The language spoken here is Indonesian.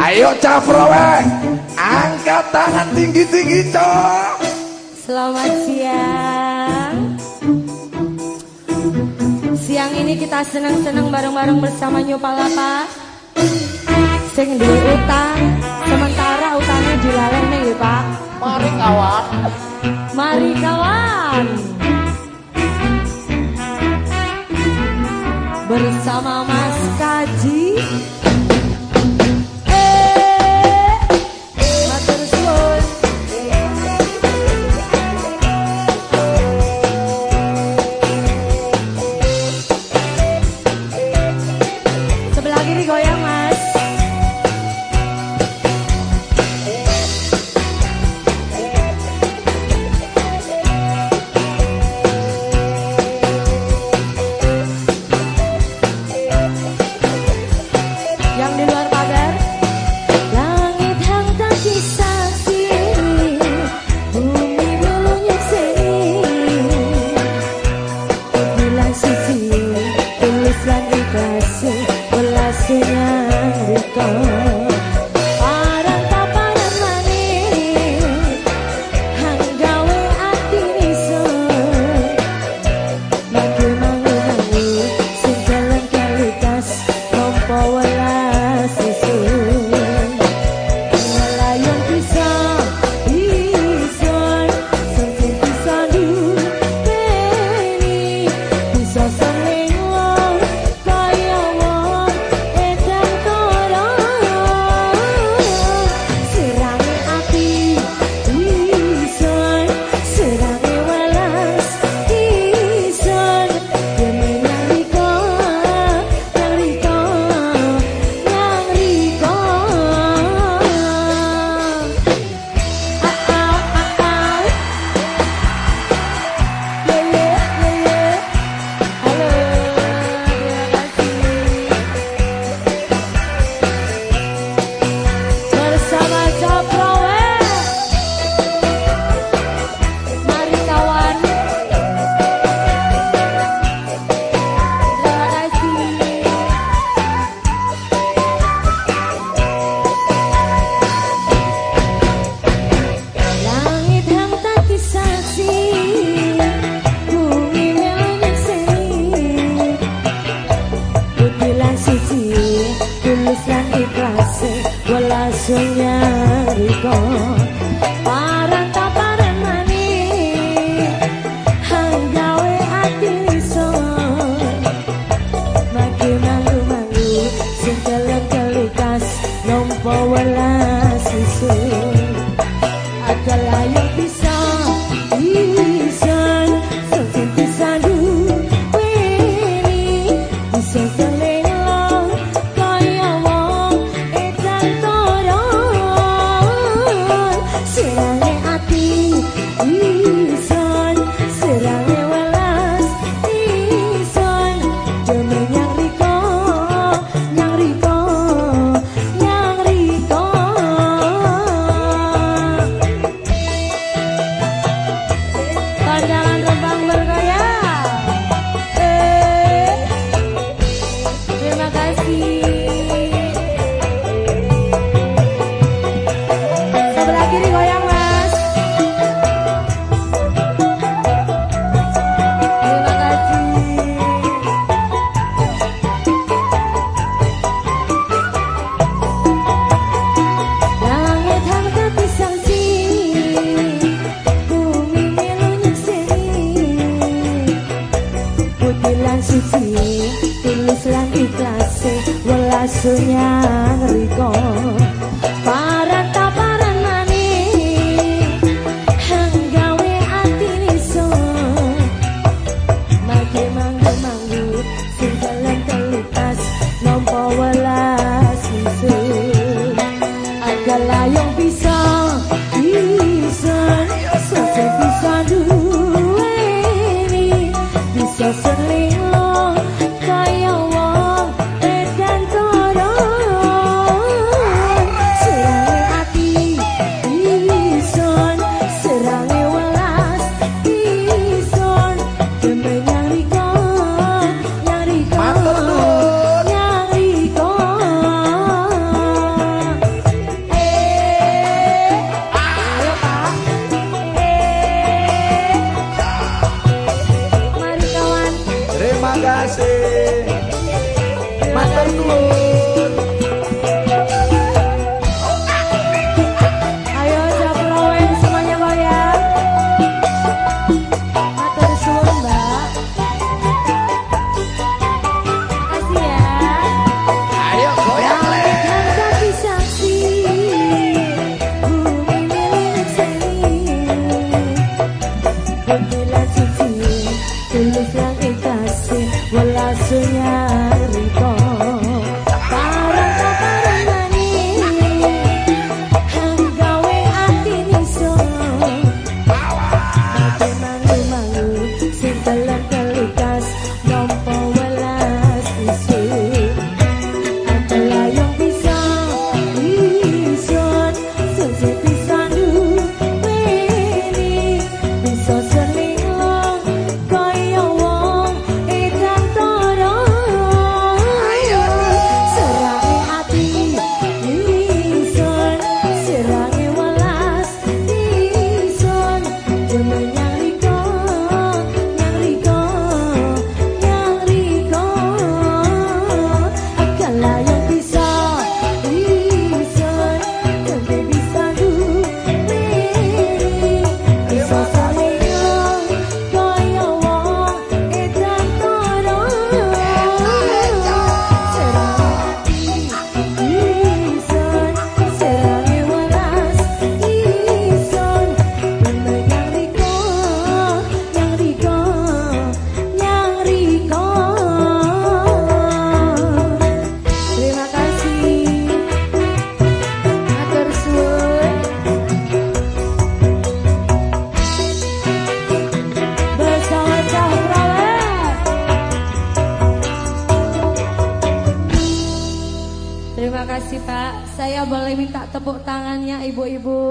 Ayo Cafrowe, angkat tangan tinggi-tinggi cok. Selamat siang. Siang ini kita senang-senang bareng-bareng bersama Nyopalapa. Sing di utang, sementara utangnya dilaleng nih ya, Pak. Mari kawan. Mari kawan. Bersama Mas Boca suci tulus lan ikhlas welasnya rikon Oh. Saya boleh minta tepuk tangannya ibu-ibu.